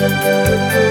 Música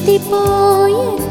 ശ്രുതി പോയ തമ്പുരാനേ